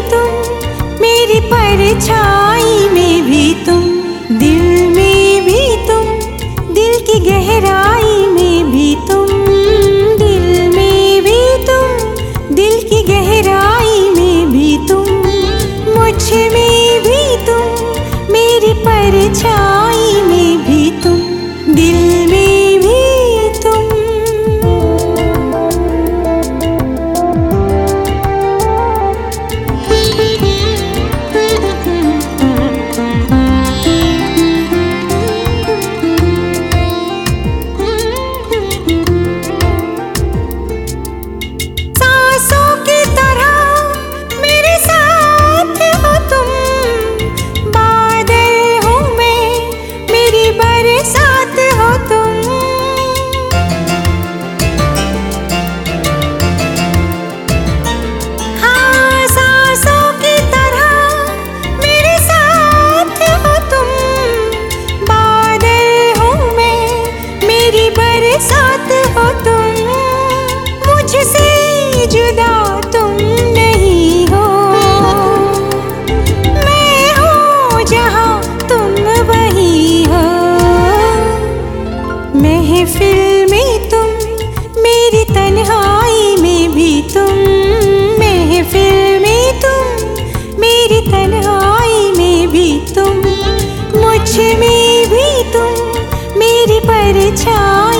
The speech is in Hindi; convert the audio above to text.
तुम, मेरी परछाई में भी तुम, दिल में भी तुम, दिल की गहराई में भी तुम, दिल में भी तुम, दिल की गहराई में भी तुम, मुझमें भी तुम, मेरी परछाई में भी तुम, दिल 瞧